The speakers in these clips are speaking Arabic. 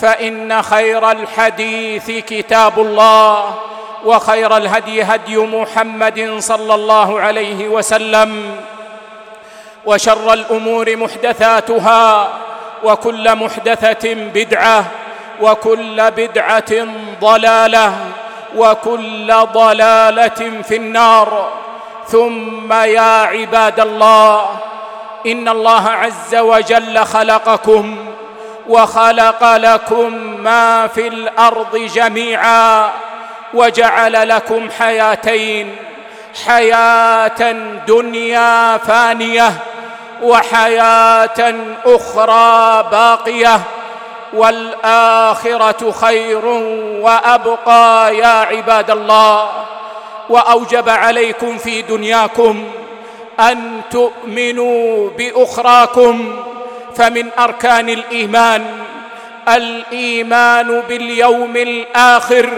فإن خير الحديث كتاب الله وخير الهدي هدي محمد صلى الله عليه وسلم وشر الأمور محدثاتها وكل محدثة بدعة وكل بدعة ضلالة وكل ضلالة في النار. ثم يا عباد الله إن الله عز وجل خلقكم وخلق لكم ما في الأرض جميعا وجعل لكم حياتين حياة دنيا فانية وحياة أخرى باقية والآخرة خير وأبقى يا عباد الله. وأوجب عليكم في دنياكم أن تؤمنوا بأخراكم. فمن أركان الإيمان. الإيمان باليوم الآخر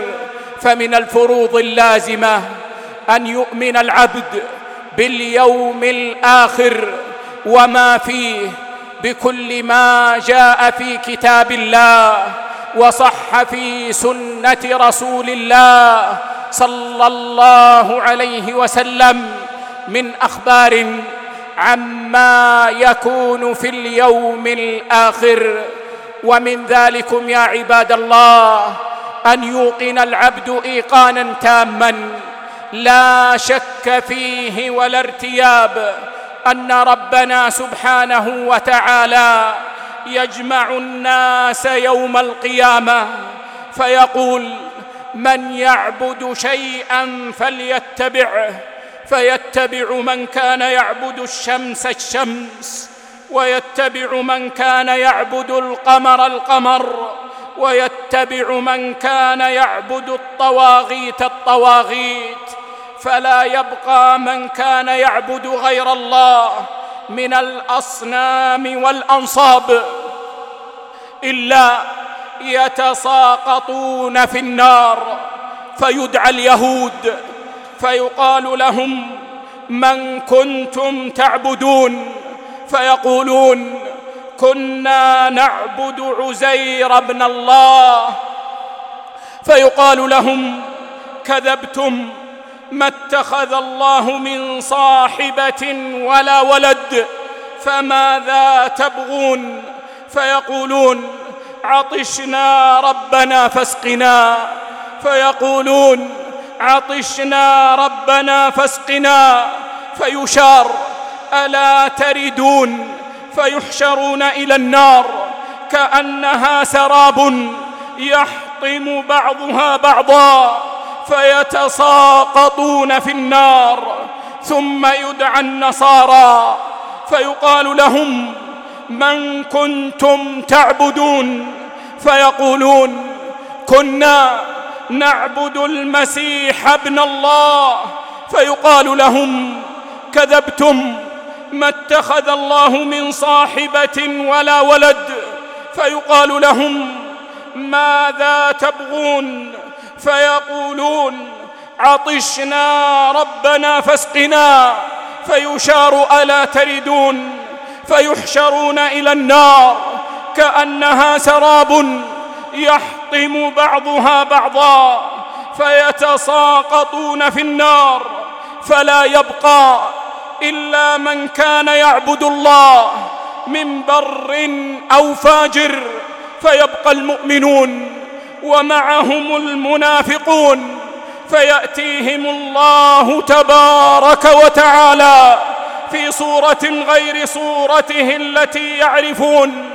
فمن الفروض اللازمة أن يؤمن العبد باليوم الآخر وما فيه بكل ما جاء في كتاب الله وصح في سنة رسول الله صلى الله عليه وسلم من أخبار عما يكون في اليوم الآخر. ومن ذلكم يا عباد الله أن يوقن العبد إيقانا تاما. لا شك فيه ولا ارتياب أن ربنا سبحانه وتعالى يجمع الناس يوم القيامة. فيقول من يعبد شيئا فليتبعه فيتبع من كان يعبد الشمس الشمس ويتبع من كان يعبد القمر القمر ويتبع من كان يعبد الطواغيت الطواغيت. فلا يبقى من كان يعبد غير الله من الأصنام والأنصاب إلا يتساقطون في النار فيدعى اليهود فيقال لهم من كنتم تعبدون فيقولون كنا نعبد عزير بن الله فيقال لهم كذبتم ما اتخذ الله من صاحبة ولا ولد فماذا تبغون فيقولون عطشنا ربنا فاسقنا فيقولون عطشنا ربنا فاسقنا فيشار ألا تردون فيحشرون إلى النار كأنها سراب يحطم بعضها بعضا فيتساقطون في النار ثم يدعى النصارى فيقال لهم من كنتم تعبدون فيقولون كنا نعبد المسيح ابن الله فيقال لهم كذبتم ما اتخذ الله من صاحبة ولا ولد فيقال لهم ماذا تبغون فيقولون عطشنا ربنا فاسقنا فيشار ألا تردون فيحشرون إلى النار كأنها سراب يحكي يلتقم بعضها بعضا فيتساقطون في النار فلا يبقى إلا من كان يعبد الله من بر أو فاجر فيبقى المؤمنون ومعهم المنافقون فيأتيهم الله تبارك وتعالى في صورة غير صورته التي يعرفون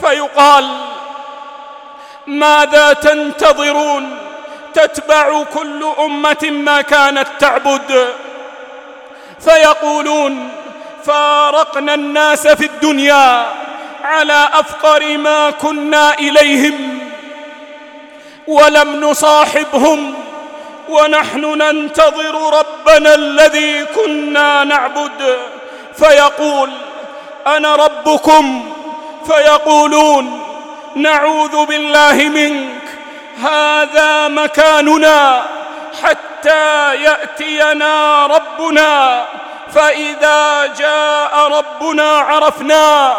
فيقال ماذا تنتظرون؟ تتبع كل أمة ما كانت تعبد. فيقولون فارقنا الناس في الدنيا على أفقر ما كنا إليهم. ولم نصاحبهم ونحن ننتظر ربنا الذي كنا نعبد. فيقول أنا ربكم. فيقولون نعوذ بالله منك. هذا مكاننا. حتى يأتينا ربنا. فإذا جاء ربنا عرفناه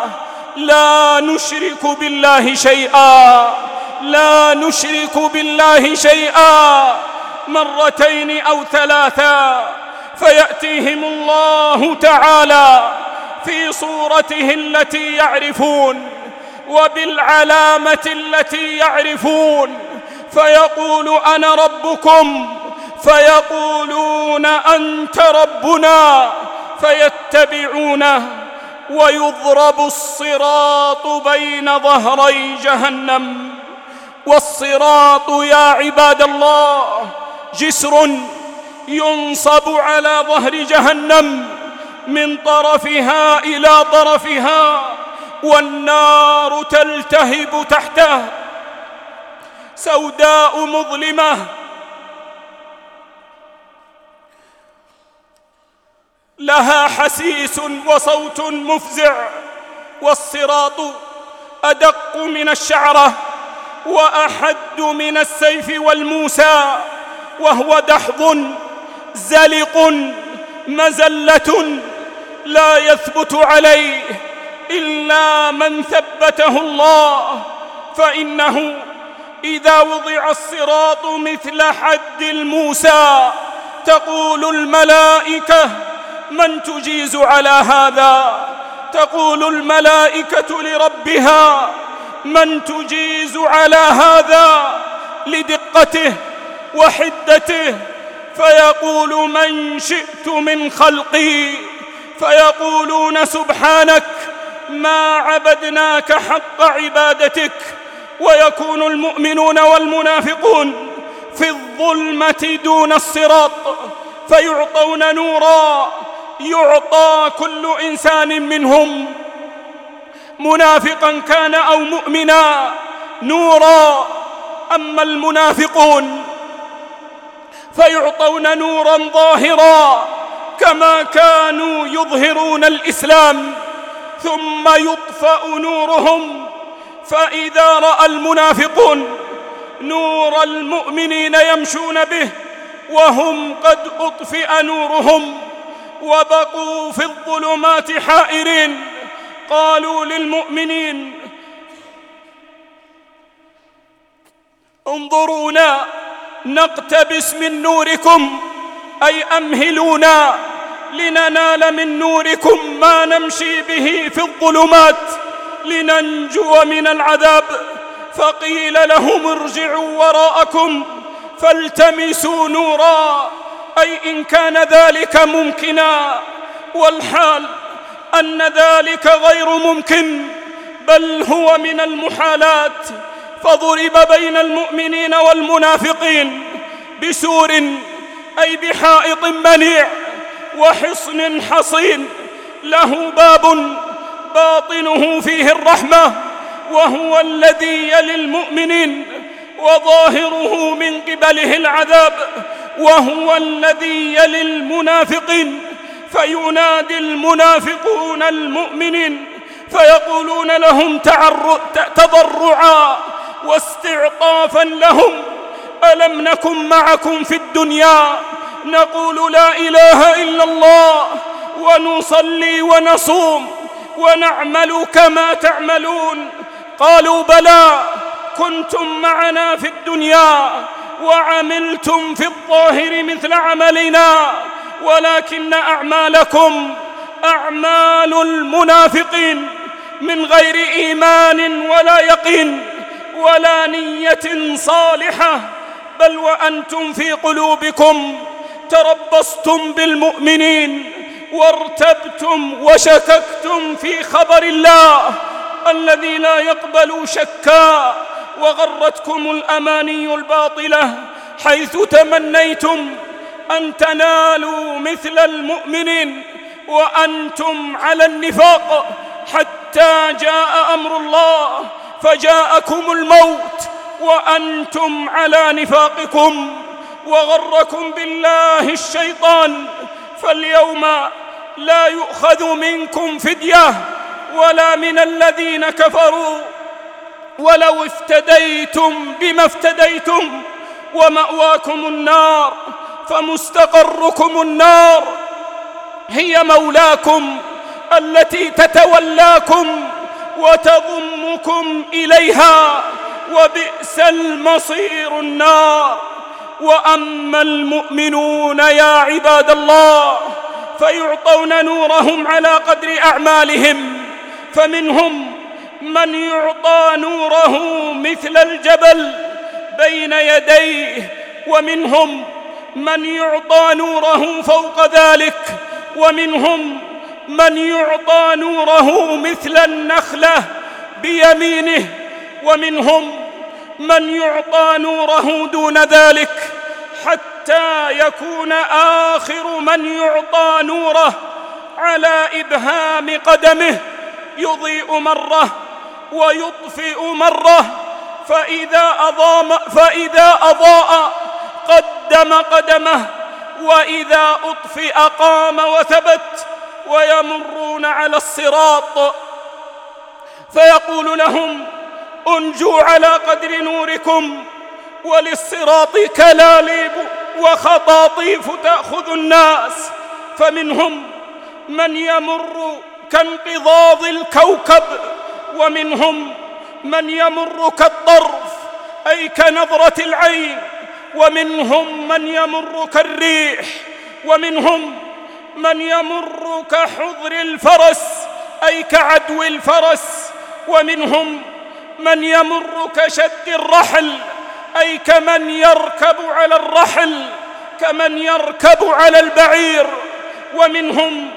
لا نشرك بالله شيئا. لا نشرك بالله شيئا. مرتين أو ثلاثا فيأتيهم الله تعالى في صورته التي يعرفون. وبالعلامة التي يعرفون فيقول أنا ربكم فيقولون أنت ربنا فيتبعونه ويضرب الصراط بين ظهري جهنم. والصراط يا عباد الله جسر ينصب على ظهر جهنم من طرفها إلى طرفها. والنار تلتهب تحته. سوداء مظلمة. لها حسيس وصوت مفزع. والصراط أدق من الشعرة وأحد من السيف والموسى. وهو دحض زلق مزلة لا يثبت عليه. إلا من ثبته الله فإنه إذا وضع الصراط مثل حد الموسى تقول الملائكة من تجيز على هذا؟ تقول الملائكة لربها من تجيز على هذا؟ لدقته وحدته فيقول من شئت من خلقي؟ فيقولون سبحانك ما عبدناك حق عبادتك ويكون المؤمنون والمنافقون في الظلمة دون الصراط فيعطون نورا يعطى كل إنسان منهم. منافقا كان أو مؤمنا نورا أما المنافقون فيعطون نورا ظاهرا كما كانوا يظهرون الإسلام. ثم يطفأ نورهم فإذا رأى المنافقون نور المؤمنين يمشون به وهم قد أطفئ نورهم وبقوا في الظلمات حائرين. قالوا للمؤمنين انظرونا نقتبس من نوركم أي أمهلونا. لننال من نوركم ما نمشي به في الظلمات لننجو من العذاب. فقيل لهم ارجعوا وراءكم فالتمسوا نورا أي إن كان ذلك ممكنا. والحال أن ذلك غير ممكن بل هو من المحالات. فضرب بين المؤمنين والمنافقين بسور أي بحائط منيع. وحصن حصين. له باب باطنه فيه الرحمة وهو الذي يلي المؤمنين وظاهره من قبله العذاب وهو الذي يلي المنافقين. فينادي المنافقون المؤمنين فيقولون لهم تضرعا واستعطافا لهم. ألم نكن معكم في الدنيا؟ نقول لا إله إلا الله ونصلي ونصوم ونعمل كما تعملون قالوا بلى كنتم معنا في الدنيا وعملتم في الظاهر مثل عملنا ولكن أعمالكم أعمال المنافقين من غير إيمان ولا يقين ولا نية صالحة بل وأنتم في قلوبكم تربصتم بالمؤمنين وارتبتم وشككتم في خبر الله الذي لا يقبل شكا وغرتكم الأماني الباطلة حيث تمنيتم أن تنالوا مثل المؤمنين وأنتم على النفاق حتى جاء أمر الله فجاءكم الموت وأنتم على نفاقكم وغركم بالله الشيطان فاليوم لا يؤخذ منكم فدية ولا من الذين كفروا ولو افتديتم بما افتديتم ومأواكم النار فمستقركم النار هي مولاكم التي تتولاكم وتضمكم إليها وبئس المصير النار وأما المؤمنون يا عباد الله فيعطون نورهم على قدر أعمالهم فمنهم من يعطى نوره مثل الجبل بين يديه ومنهم من يعطى نوره فوق ذلك ومنهم من يعطى نوره مثل النخلة بيمينه ومنهم من يعطى نوره دون ذلك حتى يكون آخر من يعطى نوره على إبهام قدمه يضيء مرة ويطفئ مرة فإذا أضام فإذا أضاء قدم قدمه وإذا أطفئ قام وثبت ويمرون على الصراط فيقول لهم انجوا على قدر نوركم وللصراط كلاليب وخطاطيف تأخذ الناس. فمنهم من يمر كانقضاض الكوكب ومنهم من يمر كالطرف أي كنظرة العين ومنهم من يمر كالريح ومنهم من يمر كحضر الفرس أي كعدو الفرس ومنهم من يمر كشد الرحل أي كمن يركب على الرحل كمن يركب على البعير. ومنهم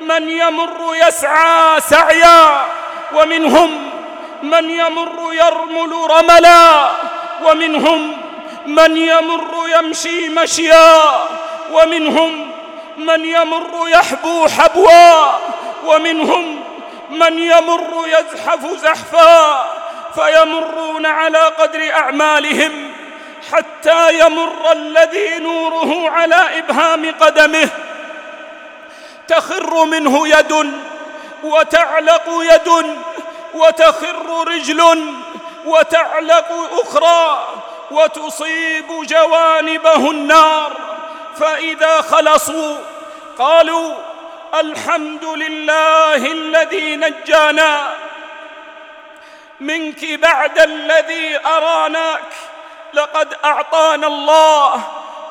من يمر يسعى سعيا ومنهم من يمر يرمل رملا ومنهم من يمر يمشي مشيا ومنهم من يمر يحبو حبوا ومنهم من يمر يزحف زحفا. فيمرون على قدر أعمالهم حتى يمر الذي نوره على إبهام قدمه. تخر منه يد وتعلق يد وتخر رجل وتعلق أخرى وتصيب جوانبه النار. فإذا خلصوا قالوا الحمد لله الذي نجانا منك بعد الذي أراناك لقد أعطانا الله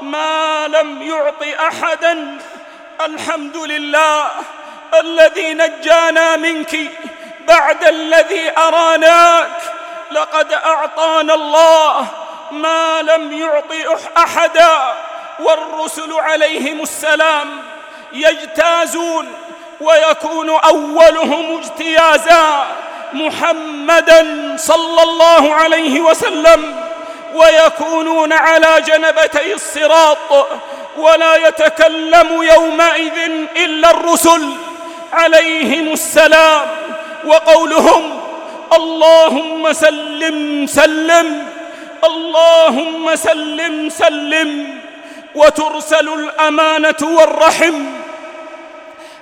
ما لم يعط أحدا. الحمد لله الذي نجانا منك بعد الذي أراناك لقد أعطانا الله ما لم يعط أحدا. والرسل عليهم السلام يجتازون ويكون أولهم اجتيازا. محمدا صلى الله عليه وسلم ويكونون على جنبتي الصراط ولا يتكلم يومئذ إلا الرسل. عليهم السلام. وقولهم اللهم سلم سلم. اللهم سلم سلم. وترسل الأمانة والرحم.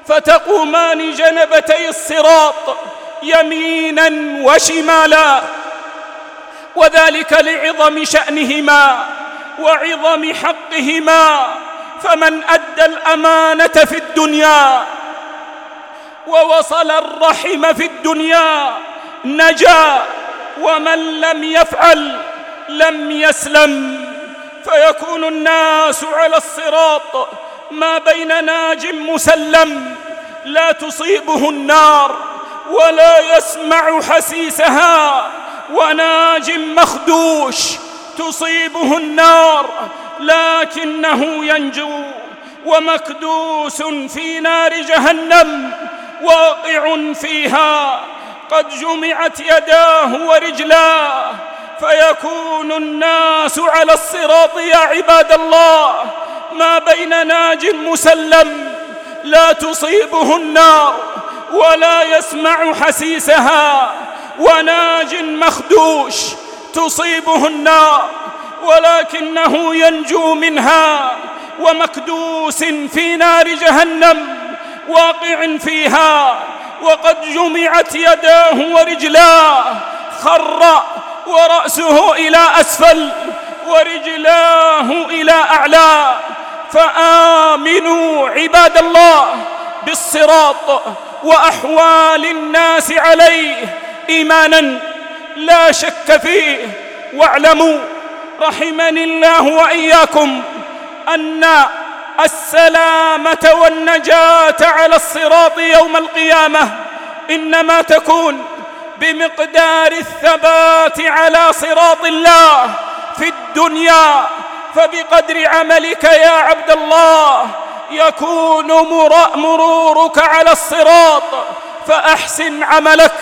فتقومان جنبتي الصراط. يمينا وشمالا. وذلك لعظم شأنهما وعظم حقهما. فمن أدى الأمانة في الدنيا ووصل الرحم في الدنيا نجا. ومن لم يفعل لم يسلم. فيكون الناس على الصراط ما بين ناج مسلم لا تصيبه النار. ولا يسمع حسيسها وناج مخدوش تصيبه النار لكنه ينجو ومكدوس في نار جهنم واقع فيها قد جمعت يداه ورجلاه فيكون الناس على الصراط يا عباد الله ما بين ناج مسلم لا تصيبه النار ولا يسمع حسيسها وناج مخدوش تصيبه النار ولكنه ينجو منها ومكدوس في نار جهنم واقع فيها وقد جمعت يداه ورجلاه خر ورأسه إلى أسفل ورجلاه إلى أعلى فآمنوا عباد الله بالصراط وأحوال الناس عليه إيمانا لا شك فيه. واعلموا رحمني الله وإياكم أن السلامة والنجاة على الصراط يوم القيامة إنما تكون بمقدار الثبات على صراط الله في الدنيا. فبقدر عملك يا عبد الله يكون مرورك على الصراط. فأحسن عملك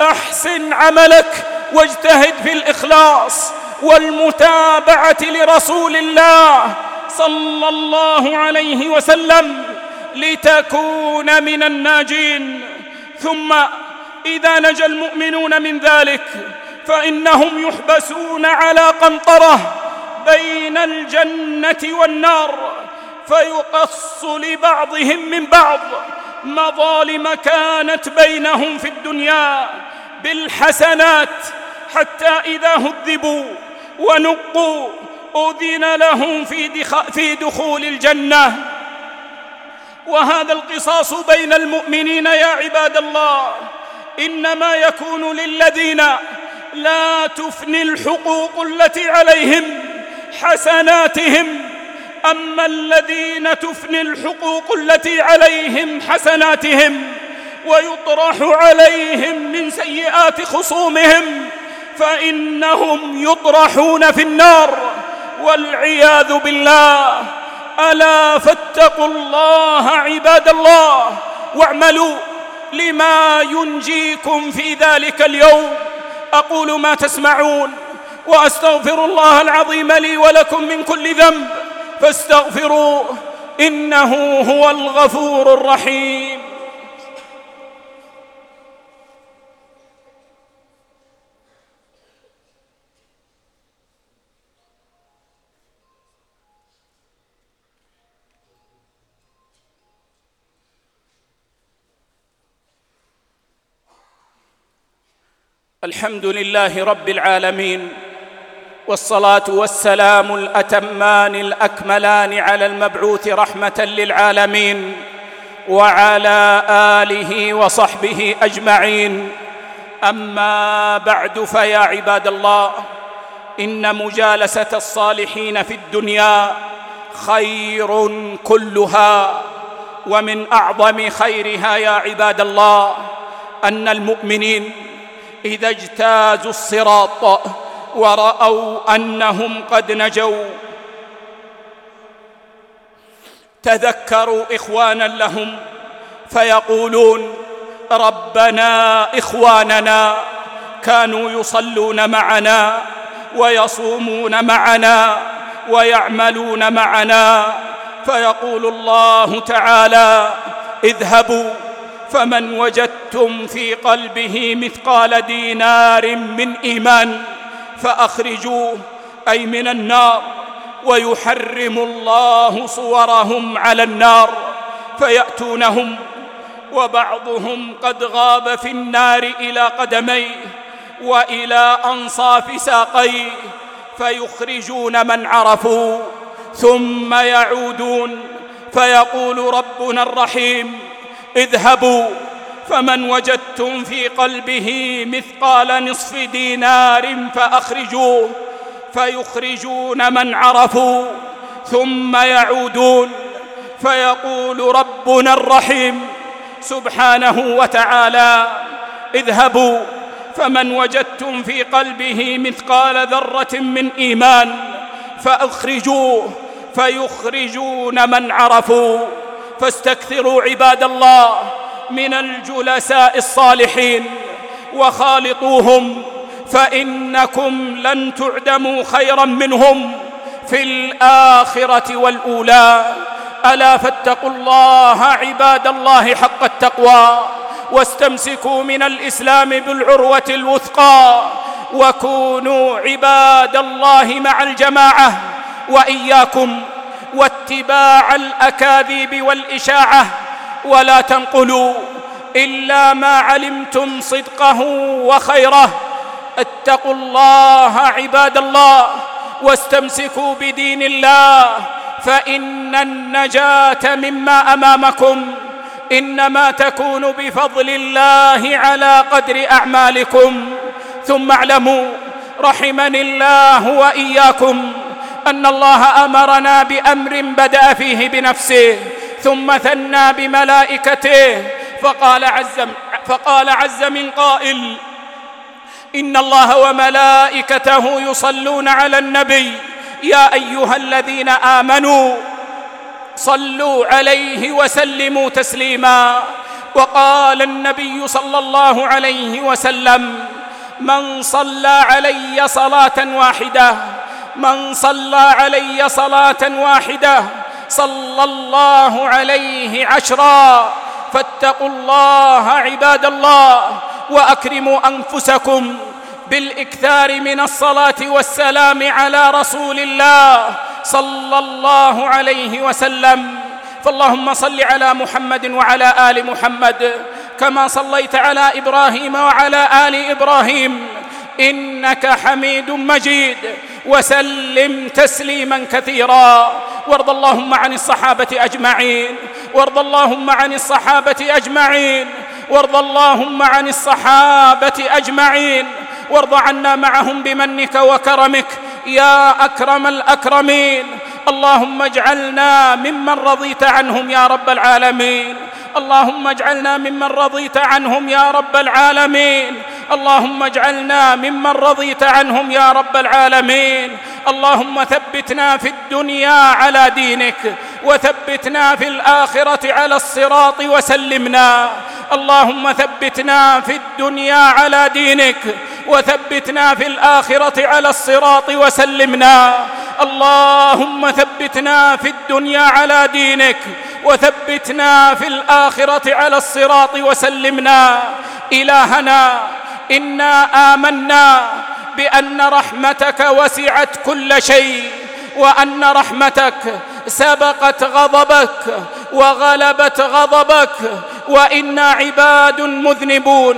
أحسن عملك واجتهد في الإخلاص والمتابعة لرسول الله صلى الله عليه وسلم لتكون من الناجين. ثم إذا نجى المؤمنون من ذلك فإنهم يحبسون على قنطرة بين الجنة والنار. فيقص لبعضهم من بعض. مظالم كانت بينهم في الدنيا بالحسنات حتى إذا هذبوا ونقوا أذن لهم في, في دخول الجنة. وهذا القصاص بين المؤمنين يا عباد الله. إنما يكون للذين لا تفني الحقوق التي عليهم حسناتهم أما الذين تفني الحقوق التي عليهم حسناتهم ويطرح عليهم من سيئات خصومهم فإنهم يطرحون في النار والعياذ بالله. ألا فاتقوا الله عباد الله واعملوا لما ينجيكم في ذلك اليوم. أقول ما تسمعون وأستغفر الله العظيم لي ولكم من كل ذنب. فاستغفروه إنه هو الغفور الرحيم. الحمد لله رب العالمين. والصلاة والسلام الأتمان الأكملان على المبعوث رحمة للعالمين وعلى آله وصحبه أجمعين. أما بعد فيا عباد الله إن مجالسة الصالحين في الدنيا خير كلها ومن أعظم خيرها يا عباد الله أن المؤمنين إذا اجتازوا الصراط ورأوا أنهم قد نجوا. تذكروا إخوانا لهم فيقولون ربنا إخواننا كانوا يصلون معنا ويصومون معنا ويعملون معنا. فيقول الله تعالى اذهبوا فمن وجدتم في قلبه مثقال دينار من إيمان. فأخرجوه أي من النار ويحرم الله صورهم على النار فيأتونهم وبعضهم قد غاب في النار إلى قدميه وإلى أنصاف ساقيه فيخرجون من عرفوا ثم يعودون فيقول ربنا الرحيم اذهبوا. فمن وجدتم في قلبه مثقال نصف دينار فأخرجوه فيخرجون من عرفوا ثم يعودون فيقول ربنا الرحيم سبحانه وتعالى اذهبوا فمن وجدتم في قلبه مثقال ذرة من إيمان فأخرجوه فيخرجون من عرفوا فاستكثروا عباد الله من الجلساء الصالحين وخالطوهم فإنكم لن تعدموا خيرا منهم في الآخرة والأولى. ألا فاتقوا الله عباد الله حق التقوى واستمسكوا من الإسلام بالعروة الوثقى وكونوا عباد الله مع الجماعة وإياكم واتباع الأكاذيب والإشاعة ولا تنقلوا إلا ما علمتم صدقه وخيره. اتقوا الله عباد الله واستمسكوا بدين الله فإن النجاة مما أمامكم إنما تكون بفضل الله على قدر أعمالكم. ثم اعلموا رحمني الله وإياكم أن الله أمرنا بأمر بدأ فيه بنفسه. ثم ثنى بملائكته فقال عز فقال عز من قائل إن الله وملائكته يصلون على النبي يا أيها الذين آمنوا صلوا عليه وسلموا تسليما. وقال النبي صلى الله عليه وسلم من صلى علي صلاة واحدة من صلى علي صلاة واحدة صلى الله عليه عشرا. فاتقوا الله عباد الله وأكرموا أنفسكم بالإكثار من الصلاة والسلام على رسول الله صلى الله عليه وسلم. فاللهم صل على محمد وعلى آل محمد كما صليت على إبراهيم وعلى آل إبراهيم. إنك حميد مجيد. وسلم تسليما كثيرا. وارض اللهم عن الصحابة أجمعين. وارض اللهم عن الصحابة أجمعين. وارض اللهم عن الصحابة أجمعين. وارض عنا معهم بمنك وكرمك. يا أكرم الأكرمين. اللهم اجعلنا ممن رضيت عنهم يا رب العالمين. اللهم اجعلنا ممن رضيت عنهم يا رب العالمين. اللهم اجعلنا ممن رضيت عنهم يا رب العالمين. اللهم ثبتنا في الدنيا على دينك وثبتنا في الآخرة على الصراط وسلمنا. اللهم ثبتنا في الدنيا على دينك وثبتنا في الآخرة على الصراط وسلمنا. اللهم ثبتنا في الدنيا على دينك وثبتنا في الآخرة على الصراط وسلمنا. إلهنا إنا آمنا بأن رحمتك وسعت كل شيء وأن رحمتك سبقت غضبك وغلبت غضبك وإنا عباد مذنبون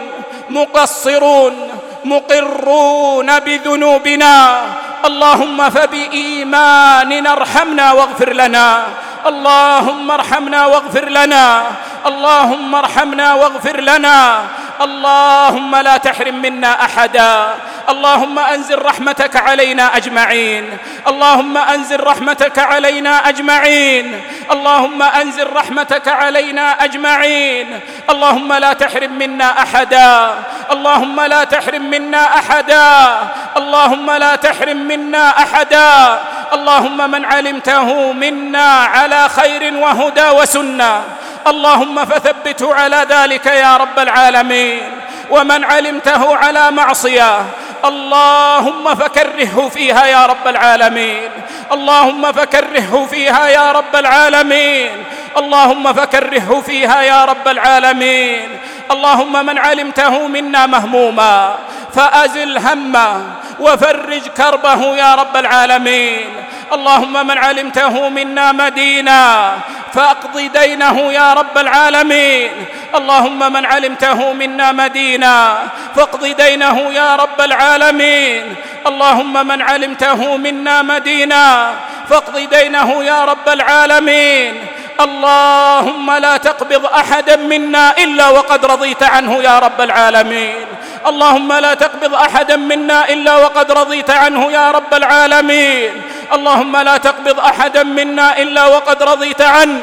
مقصرون مقرون بذنوبنا. اللهم فبإيماننا ارحمنا واغفر لنا. اللهم ارحمنا واغفر لنا. اللهم ارحمنا واغفر لنا. اللهم لا تحرم منا أحدا. اللهم أنزل رحمتك علينا أجمعين. اللهم أنزل رحمتك علينا أجمعين. اللهم أنزل رحمتك علينا أجمعين. اللهم لا تحرم منا أحدا. اللهم لا تحرم منا أحدا. اللهم لا تحرم منا أحدا. اللهم من علمته منا على خير وهدى وسنة. اللهم فثبته على ذلك يا رب العالمين. ومن علمته على معصية اللهم فكرهه فيها يا رب العالمين. اللهم فكرهه فيها يا رب العالمين. اللهم فكرهه فيها يا رب العالمين. اللهم من علمته منا مهموما فأزل همه وفرج كربه يا رب العالمين. اللهم من علمته منا مدينا فأقض دينه يا رب العالمين. اللهم من علمته منا مدينا فاقض دينه يا رب العالمين. اللهم من علمته منا مدينا فاقض دينه يا رب العالمين. اللهم لا تقبض احدا منا إلا وقد رضيت عنه يا رب العالمين. اللهم لا تقبض احدا منا إلا وقد رضيت عنه يا رب العالمين. اللهم لا تقبض أحدا منا إلا وقد رضيت عنه.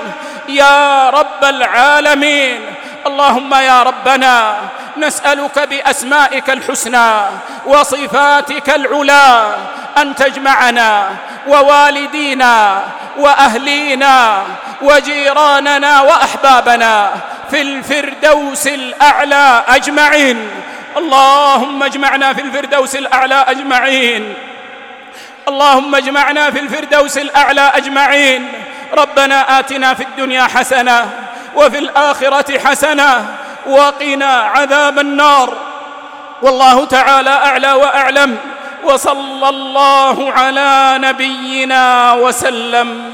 يا رب العالمين. اللهم يا ربنا نسألك بأسمائك الحسنى وصفاتك العلى أن تجمعنا ووالدينا وأهلينا وجيراننا وأحبابنا في الفردوس الأعلى أجمعين. اللهم اجمعنا في الفردوس الأعلى أجمعين. اللهم اجمعنا في الفردوس الأعلى أجمعين. ربنا آتنا في الدنيا حسنة وفي الآخرة حسنة وقنا عذاب النار. والله تعالى أعلى وأعلم. وصلى الله على نبينا وسلم.